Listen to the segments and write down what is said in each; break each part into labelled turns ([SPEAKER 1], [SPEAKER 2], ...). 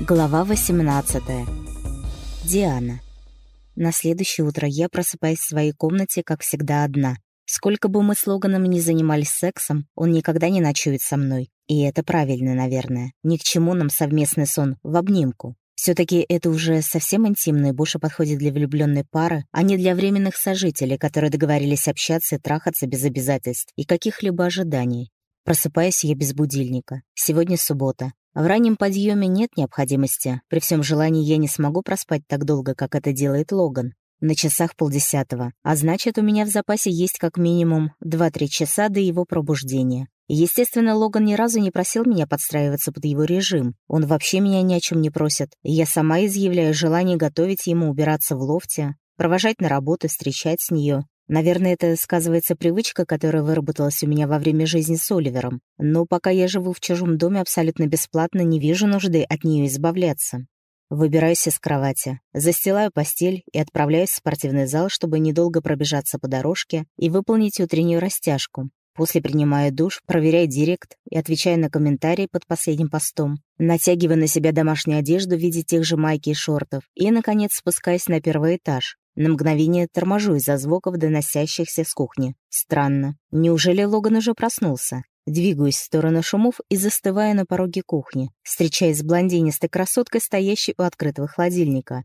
[SPEAKER 1] Глава 18. Диана. На следующее утро я просыпаюсь в своей комнате, как всегда, одна. Сколько бы мы с Логаном ни занимались сексом, он никогда не ночует со мной. И это правильно, наверное. Ни к чему нам совместный сон в обнимку. Все-таки это уже совсем интимно и больше подходит для влюбленной пары, а не для временных сожителей, которые договорились общаться и трахаться без обязательств и каких-либо ожиданий. Просыпаюсь я без будильника. Сегодня суббота. В раннем подъеме нет необходимости. При всем желании я не смогу проспать так долго, как это делает Логан. На часах полдесятого. А значит, у меня в запасе есть как минимум 2-3 часа до его пробуждения. Естественно, Логан ни разу не просил меня подстраиваться под его режим. Он вообще меня ни о чем не просит. Я сама изъявляю желание готовить ему убираться в лофте, провожать на работу, встречать с нее. Наверное, это сказывается привычка, которая выработалась у меня во время жизни с Оливером. Но пока я живу в чужом доме абсолютно бесплатно, не вижу нужды от нее избавляться. Выбираюсь из кровати, застилаю постель и отправляюсь в спортивный зал, чтобы недолго пробежаться по дорожке и выполнить утреннюю растяжку. После принимаю душ, проверяю директ и отвечаю на комментарии под последним постом. Натягиваю на себя домашнюю одежду в виде тех же майки и шортов и, наконец, спускаюсь на первый этаж. На мгновение торможу из-за звуков, доносящихся с кухни. Странно. Неужели Логан уже проснулся? Двигаюсь в сторону шумов и застываю на пороге кухни, встречаясь с блондинистой красоткой, стоящей у открытого холодильника.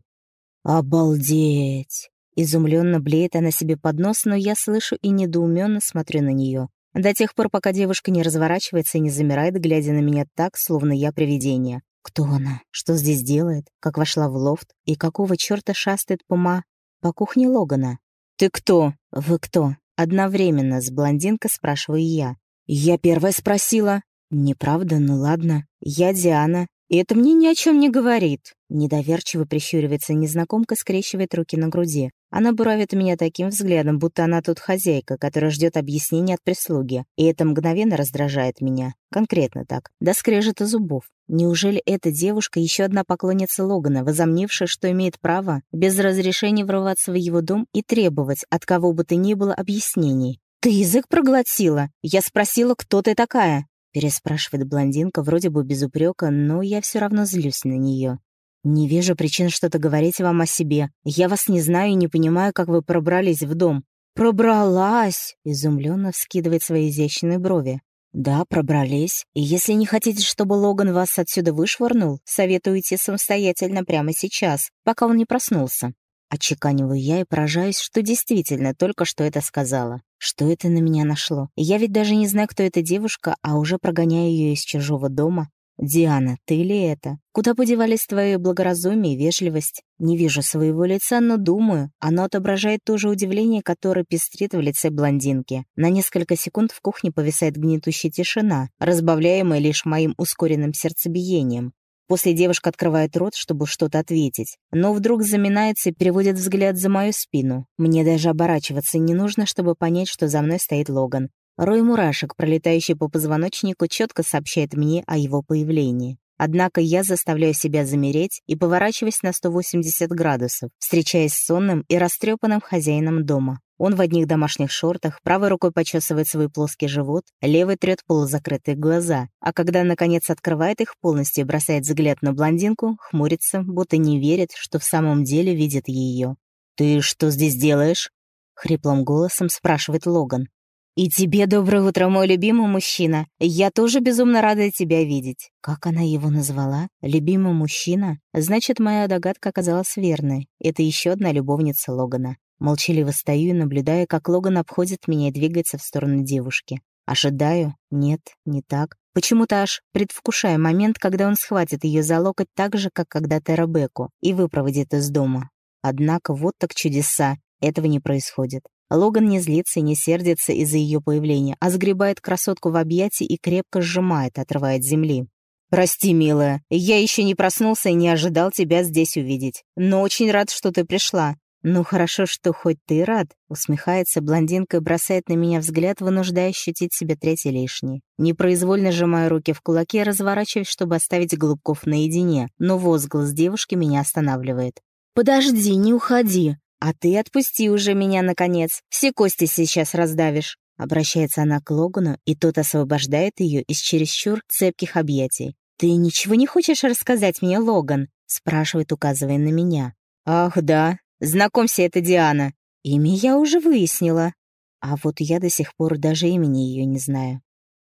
[SPEAKER 1] «Обалдеть!» Изумленно блеет она себе под нос, но я слышу и недоуменно смотрю на нее. До тех пор, пока девушка не разворачивается и не замирает, глядя на меня так, словно я привидение. Кто она? Что здесь делает? Как вошла в лофт? И какого черта шастает по ма? По кухне Логана. «Ты кто?» «Вы кто?» Одновременно с блондинкой спрашиваю я. «Я первая спросила». «Неправда, ну ладно. Я Диана. И это мне ни о чем не говорит». Недоверчиво прищуривается незнакомка, скрещивает руки на груди. Она буравит меня таким взглядом, будто она тут хозяйка, которая ждет объяснений от прислуги. И это мгновенно раздражает меня. Конкретно так. До скрежета зубов. Неужели эта девушка еще одна поклонница Логана, возомнившая, что имеет право без разрешения врываться в его дом и требовать от кого бы то ни было объяснений? «Ты язык проглотила? Я спросила, кто ты такая?» Переспрашивает блондинка, вроде бы без упрека, но я все равно злюсь на нее. «Не вижу причин что-то говорить вам о себе. Я вас не знаю и не понимаю, как вы пробрались в дом». «Пробралась!» — изумленно вскидывает свои изящные брови. «Да, пробрались. И если не хотите, чтобы Логан вас отсюда вышвырнул, советую идти самостоятельно прямо сейчас, пока он не проснулся». Отчеканиваю я и поражаюсь, что действительно только что это сказала. Что это на меня нашло? Я ведь даже не знаю, кто эта девушка, а уже прогоняю ее из чужого дома. «Диана, ты ли это? Куда подевались твое благоразумие и вежливость? Не вижу своего лица, но думаю, оно отображает то же удивление, которое пестрит в лице блондинки. На несколько секунд в кухне повисает гнетущая тишина, разбавляемая лишь моим ускоренным сердцебиением. После девушка открывает рот, чтобы что-то ответить, но вдруг заминается и переводит взгляд за мою спину. Мне даже оборачиваться не нужно, чтобы понять, что за мной стоит Логан. Рой мурашек, пролетающий по позвоночнику, четко сообщает мне о его появлении. Однако я заставляю себя замереть и поворачиваюсь на 180 градусов, встречаясь с сонным и растрепанным хозяином дома. Он в одних домашних шортах, правой рукой почесывает свой плоский живот, левой трет полузакрытые глаза, а когда, наконец, открывает их полностью и бросает взгляд на блондинку, хмурится, будто не верит, что в самом деле видит ее. «Ты что здесь делаешь?» — хриплым голосом спрашивает Логан. «И тебе доброе утро, мой любимый мужчина. Я тоже безумно рада тебя видеть». Как она его назвала? Любимый мужчина? Значит, моя догадка оказалась верной. Это еще одна любовница Логана. Молчаливо стою и наблюдаю, как Логан обходит меня и двигается в сторону девушки. Ожидаю? Нет, не так. Почему-то аж предвкушаю момент, когда он схватит ее за локоть так же, как когда-то Ребекку, и выпроводит из дома. Однако вот так чудеса. Этого не происходит. Логан не злится и не сердится из-за ее появления, а сгребает красотку в объятии и крепко сжимает, отрывая от земли. «Прости, милая, я еще не проснулся и не ожидал тебя здесь увидеть. Но очень рад, что ты пришла. «Ну хорошо, что хоть ты рад», — усмехается блондинка и бросает на меня взгляд, вынуждая ощутить себе третий лишний. Непроизвольно сжимаю руки в кулаки, разворачиваясь, чтобы оставить Голубков наедине, но возглас девушки меня останавливает. «Подожди, не уходи. А ты отпусти уже меня, наконец. Все кости сейчас раздавишь». Обращается она к Логану, и тот освобождает ее из чересчур цепких объятий. «Ты ничего не хочешь рассказать мне, Логан?» — спрашивает, указывая на меня. «Ах, да. Знакомься, это Диана. Имя я уже выяснила. А вот я до сих пор даже имени ее не знаю.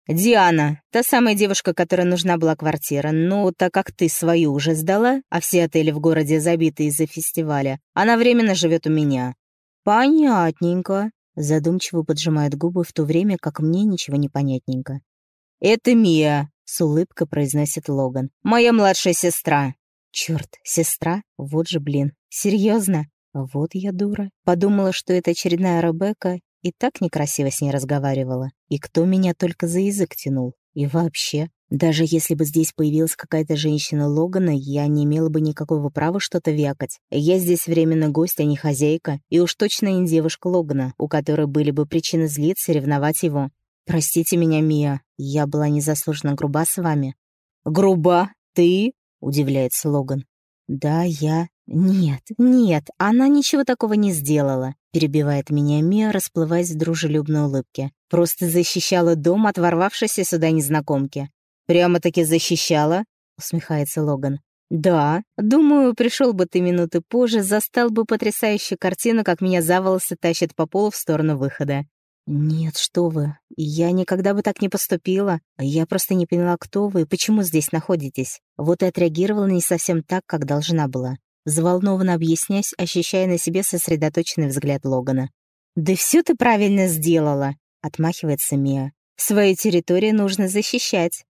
[SPEAKER 1] «Диана, та самая девушка, которой нужна была квартира. Ну, так как ты свою уже сдала, а все отели в городе забиты из-за фестиваля, она временно живет у меня». «Понятненько», — задумчиво поджимает губы в то время, как мне ничего не понятненько. «Это Мия», — с улыбкой произносит Логан. «Моя младшая сестра». «Чёрт, сестра? Вот же блин. Серьезно? Вот я дура. Подумала, что это очередная Ребекка, и так некрасиво с ней разговаривала. И кто меня только за язык тянул? И вообще, даже если бы здесь появилась какая-то женщина Логана, я не имела бы никакого права что-то вякать. Я здесь временно гость, а не хозяйка, и уж точно не девушка Логана, у которой были бы причины злиться и ревновать его. Простите меня, Мия, я была незаслуженно груба с вами. «Груба? Ты?» — удивляется Логан. «Да, я...» «Нет, нет, она ничего такого не сделала», — перебивает меня Мия, расплываясь в дружелюбной улыбке. «Просто защищала дом от ворвавшейся сюда незнакомки». «Прямо-таки защищала?» — усмехается Логан. «Да, думаю, пришел бы ты минуты позже, застал бы потрясающую картину, как меня за волосы тащат по полу в сторону выхода. «Нет, что вы, я никогда бы так не поступила. Я просто не поняла, кто вы и почему здесь находитесь. Вот и отреагировала не совсем так, как должна была». Взволнованно объясняясь, ощущая на себе сосредоточенный взгляд Логана. «Да все ты правильно сделала», — отмахивается Мия. «Свою территорию нужно защищать».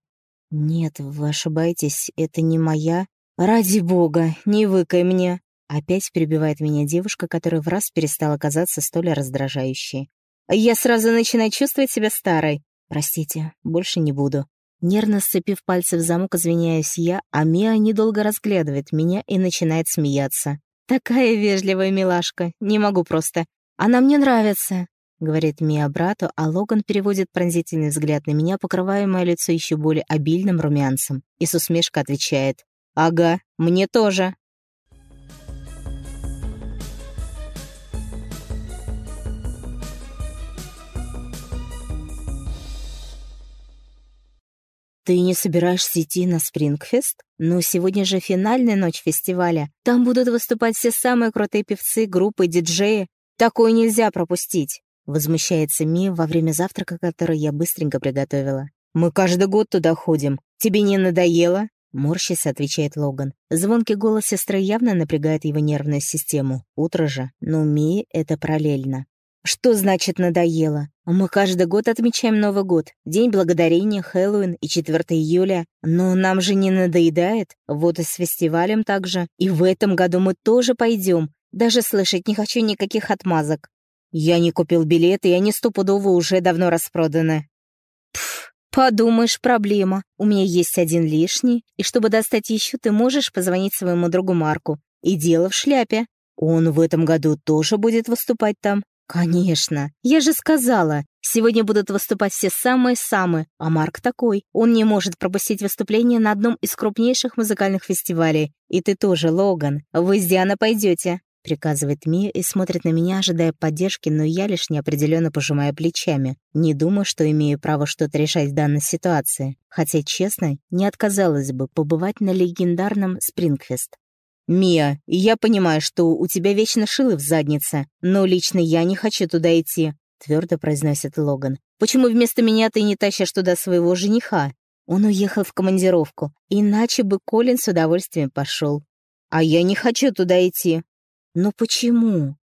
[SPEAKER 1] «Нет, вы ошибаетесь, это не моя...» «Ради бога, не выкай мне!» Опять перебивает меня девушка, которая в раз перестала казаться столь раздражающей. Я сразу начинаю чувствовать себя старой. Простите, больше не буду. Нервно сцепив пальцы в замок, извиняюсь я, а Мия недолго разглядывает меня и начинает смеяться. «Такая вежливая милашка, не могу просто. Она мне нравится», — говорит Мия брату, а Логан переводит пронзительный взгляд на меня, покрывая мое лицо еще более обильным румянцем, и с усмешкой отвечает. «Ага, мне тоже». «Ты не собираешься идти на Спрингфест? Ну, сегодня же финальная ночь фестиваля. Там будут выступать все самые крутые певцы, группы, диджеи. Такое нельзя пропустить!» Возмущается Ми во время завтрака, который я быстренько приготовила. «Мы каждый год туда ходим. Тебе не надоело?» Морщись, отвечает Логан. Звонкий голос сестры явно напрягает его нервную систему. Утро же, но Ми это параллельно. Что значит надоело? Мы каждый год отмечаем Новый год, День Благодарения, Хэллоуин и 4 июля. Но нам же не надоедает. Вот и с фестивалем также. И в этом году мы тоже пойдем. Даже слышать не хочу никаких отмазок. Я не купил билеты, и они стопудово уже давно распроданы. Пф, подумаешь, проблема. У меня есть один лишний, и чтобы достать еще, ты можешь позвонить своему другу Марку. И дело в шляпе. Он в этом году тоже будет выступать там. «Конечно. Я же сказала, сегодня будут выступать все самые-самые, а Марк такой. Он не может пропустить выступление на одном из крупнейших музыкальных фестивалей. И ты тоже, Логан. Вы с Дианой пойдете», — приказывает Мия и смотрит на меня, ожидая поддержки, но я лишь неопределенно пожимаю плечами. Не думаю, что имею право что-то решать в данной ситуации. Хотя, честно, не отказалась бы побывать на легендарном Спрингфест. «Мия, я понимаю, что у тебя вечно шилы в заднице, но лично я не хочу туда идти», — твердо произносит Логан. «Почему вместо меня ты не тащишь туда своего жениха?» Он уехал в командировку, иначе бы Колин с удовольствием пошел. «А я не хочу туда идти». «Но почему?»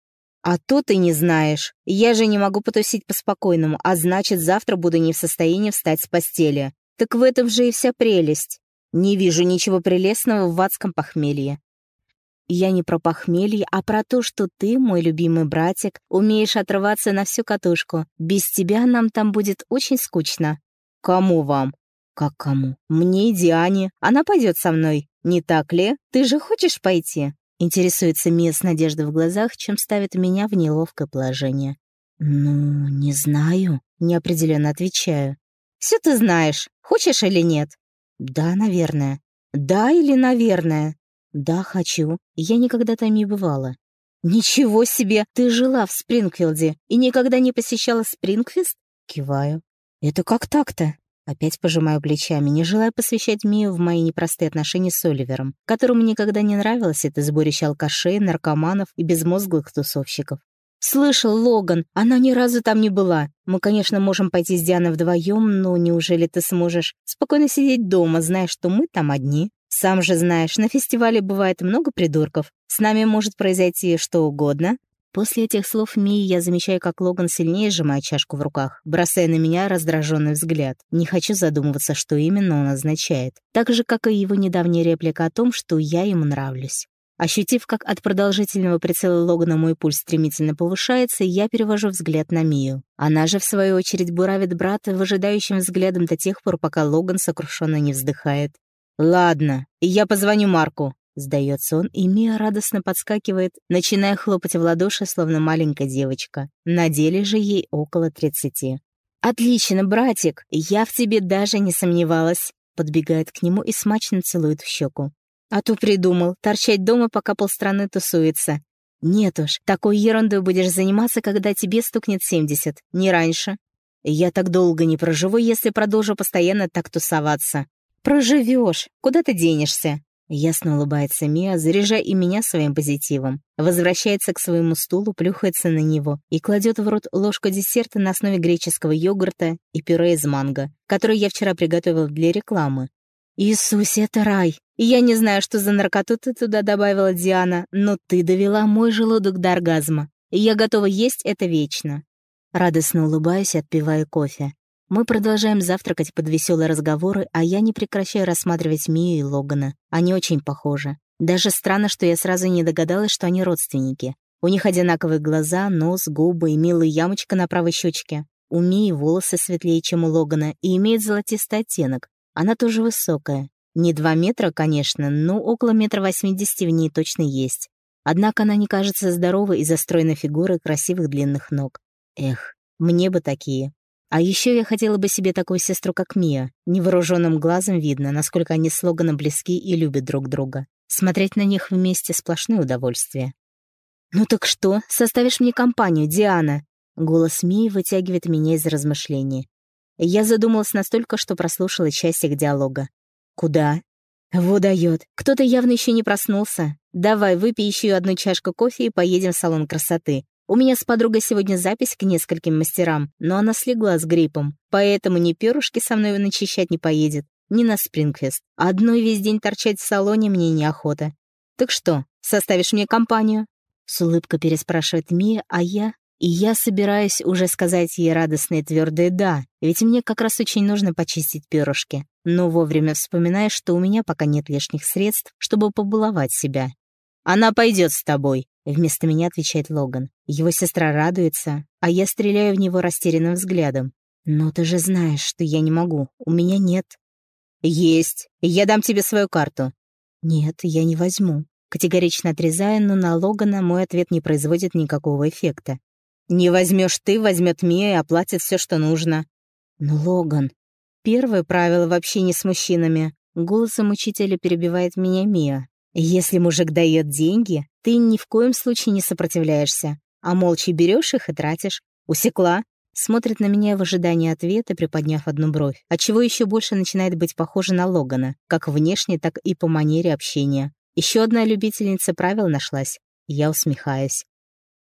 [SPEAKER 1] «А то ты не знаешь. Я же не могу потусить по-спокойному, а значит, завтра буду не в состоянии встать с постели. Так в этом же и вся прелесть. Не вижу ничего прелестного в адском похмелье. Я не про похмелье, а про то, что ты, мой любимый братик, умеешь отрываться на всю катушку. Без тебя нам там будет очень скучно. Кому вам? Как кому? Мне и Диане. Она пойдет со мной. Не так ли? Ты же хочешь пойти? Интересуется Мия с надеждой в глазах, чем ставит меня в неловкое положение. «Ну, не знаю», — неопределенно отвечаю. «Все ты знаешь, хочешь или нет?» «Да, наверное». «Да или наверное?» «Да, хочу. Я никогда там не бывала». «Ничего себе! Ты жила в Спрингфилде и никогда не посещала Спрингфест?» Киваю. «Это как так-то?» Опять пожимаю плечами, не желая посвящать Мию в мои непростые отношения с Оливером, которому никогда не нравилось это сборище алкашей, наркоманов и безмозглых тусовщиков. «Слышал, Логан, она ни разу там не была. Мы, конечно, можем пойти с Дианой вдвоем, но неужели ты сможешь спокойно сидеть дома, зная, что мы там одни? Сам же знаешь, на фестивале бывает много придурков. С нами может произойти что угодно». После этих слов Мии я замечаю, как Логан сильнее сжимает чашку в руках, бросая на меня раздраженный взгляд. Не хочу задумываться, что именно он означает. Так же, как и его недавняя реплика о том, что я ему нравлюсь. Ощутив, как от продолжительного прицела Логана мой пульс стремительно повышается, я перевожу взгляд на Мию. Она же, в свою очередь, буравит брата выжидающим взглядом до тех пор, пока Логан сокрушенно не вздыхает. «Ладно, я позвоню Марку», — сдается он, и Мия радостно подскакивает, начиная хлопать в ладоши, словно маленькая девочка. На деле же ей около тридцати. «Отлично, братик, я в тебе даже не сомневалась», подбегает к нему и смачно целует в щеку. А то придумал, торчать дома, пока полстраны тусуется. Нет уж, такой ерундой будешь заниматься, когда тебе стукнет 70, не раньше. Я так долго не проживу, если продолжу постоянно так тусоваться. Проживешь, куда ты денешься? Ясно улыбается Мия, заряжая и меня своим позитивом. Возвращается к своему стулу, плюхается на него и кладет в рот ложку десерта на основе греческого йогурта и пюре из манго, который я вчера приготовил для рекламы. «Иисусе, это рай! Я не знаю, что за наркоту ты туда добавила, Диана, но ты довела мой желудок до оргазма, я готова есть это вечно». Радостно улыбаюсь, отпивая кофе. Мы продолжаем завтракать под веселые разговоры, а я не прекращаю рассматривать Мию и Логана. Они очень похожи. Даже странно, что я сразу не догадалась, что они родственники. У них одинаковые глаза, нос, губы и милая ямочка на правой щечке. У Мии волосы светлее, чем у Логана, и имеет золотистый оттенок, она тоже высокая. Не два метра, конечно, но около метра восьмидесяти в ней точно есть. Однако она не кажется здоровой из-за стройной фигуры красивых длинных ног. Эх, мне бы такие. А еще я хотела бы себе такую сестру, как Мия. Невооруженным глазом видно, насколько они с Логаном близки и любят друг друга. Смотреть на них вместе — сплошное удовольствие. «Ну так что, составишь мне компанию, Диана?» Голос Мии вытягивает меня из размышлений. Я задумалась настолько, что прослушала часть их диалога. «Куда?» «Во дает. Кто-то явно еще не проснулся. Давай, выпей еще одну чашку кофе и поедем в салон красоты. У меня с подругой сегодня запись к нескольким мастерам, но она слегла с гриппом, поэтому ни перышки со мной начищать не поедет, ни на Спрингфест. Одной весь день торчать в салоне мне неохота. Так что, составишь мне компанию?» С улыбкой переспрашивает Мия, а я и я собираюсь уже сказать ей радостное твердое «да», ведь мне как раз очень нужно почистить перышки. Но вовремя вспоминаю, что у меня пока нет лишних средств, чтобы побаловать себя. «Она пойдет с тобой», — вместо меня отвечает Логан. Его сестра радуется, а я стреляю в него растерянным взглядом. «Но ты же знаешь, что я не могу. У меня нет». «Есть. Я дам тебе свою карту». «Нет, я не возьму». Категорично отрезаю, но на Логана мой ответ не производит никакого эффекта. Не возьмешь ты, возьмет Мия и оплатит все, что нужно. Но, Логан, первое правило в общении с мужчинами. Голосом учителя перебивает меня Мия. Если мужик дает деньги, ты ни в коем случае не сопротивляешься, а молча берешь их и тратишь. Усекла? Смотрит на меня в ожидании ответа, приподняв одну бровь, отчего еще больше начинает быть похожа на Логана, как внешне, так и по манере общения. Еще одна любительница правил нашлась. Я усмехаюсь.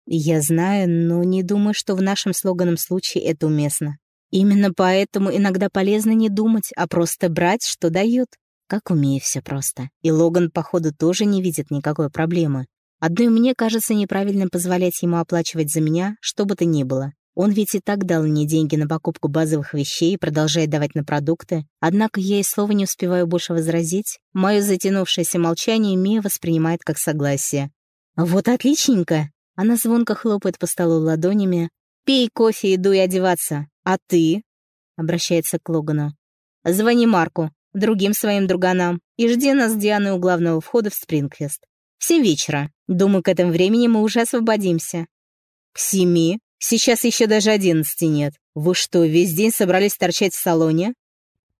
[SPEAKER 1] Я знаю, но не думаю, что в нашем слоганом случае это уместно. Именно поэтому иногда полезно не думать, а просто брать, что дают. Как умею все просто. И Логан, походу, тоже не видит никакой проблемы. Одной мне кажется неправильным позволять ему оплачивать за меня, что бы то ни было. Он ведь и так дал мне деньги на покупку базовых вещей и продолжает давать на продукты. Однако я и слова не успеваю больше возразить. Мое затянувшееся молчание Мия воспринимает как согласие. «Вот отличненько!» Она звонко хлопает по столу ладонями. «Пей кофе, иду и одеваться. А ты?» Обращается к Логану. «Звони Марку, другим своим друганам, и жди нас с Дианой у главного входа в Спрингфест. В семь вечера. Думаю, к этому времени мы уже освободимся». «К семи? Сейчас еще даже одиннадцати нет. Вы что, весь день собрались торчать в салоне?»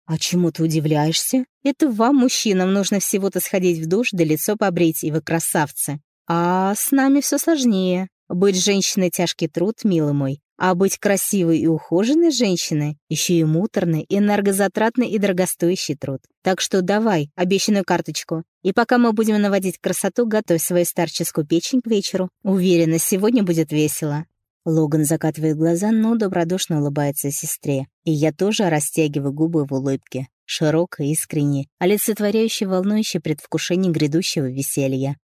[SPEAKER 1] «А чему ты удивляешься? Это вам, мужчинам, нужно всего-то сходить в душ да лицо побрить, и вы красавцы. А с нами все сложнее. Быть женщиной — тяжкий труд, милый мой. А быть красивой и ухоженной женщиной еще и муторный, энергозатратный и дорогостоящий труд. Так что давай обещанную карточку. И пока мы будем наводить красоту, готовь свою старческую печень к вечеру. Уверена, сегодня будет весело. Логан закатывает глаза, но добродушно улыбается сестре. И я тоже растягиваю губы в улыбке. Широкой, искренней, олицетворяющей волнующее предвкушение грядущего веселья.